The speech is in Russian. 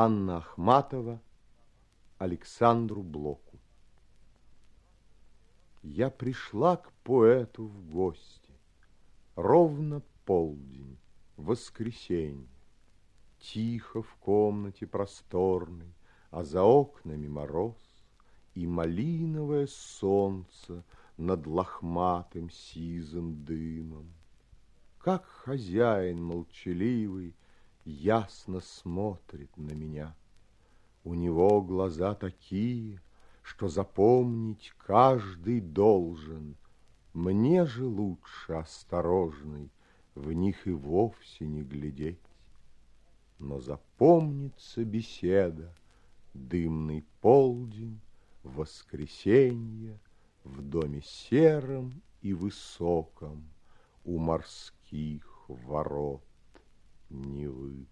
Анна Ахматова Александру Блоку. Я пришла к поэту в гости. Ровно полдень, воскресенье. Тихо в комнате просторной, а за окнами мороз И малиновое солнце над лохматым сизым дымом. Как хозяин молчаливый ясно смотрит на меня. У него глаза такие, что запомнить каждый должен. Мне же лучше осторожный в них и вовсе не глядеть. Но запомнится беседа, дымный полдень, воскресенье в доме сером и высоком у морских ворот Невы.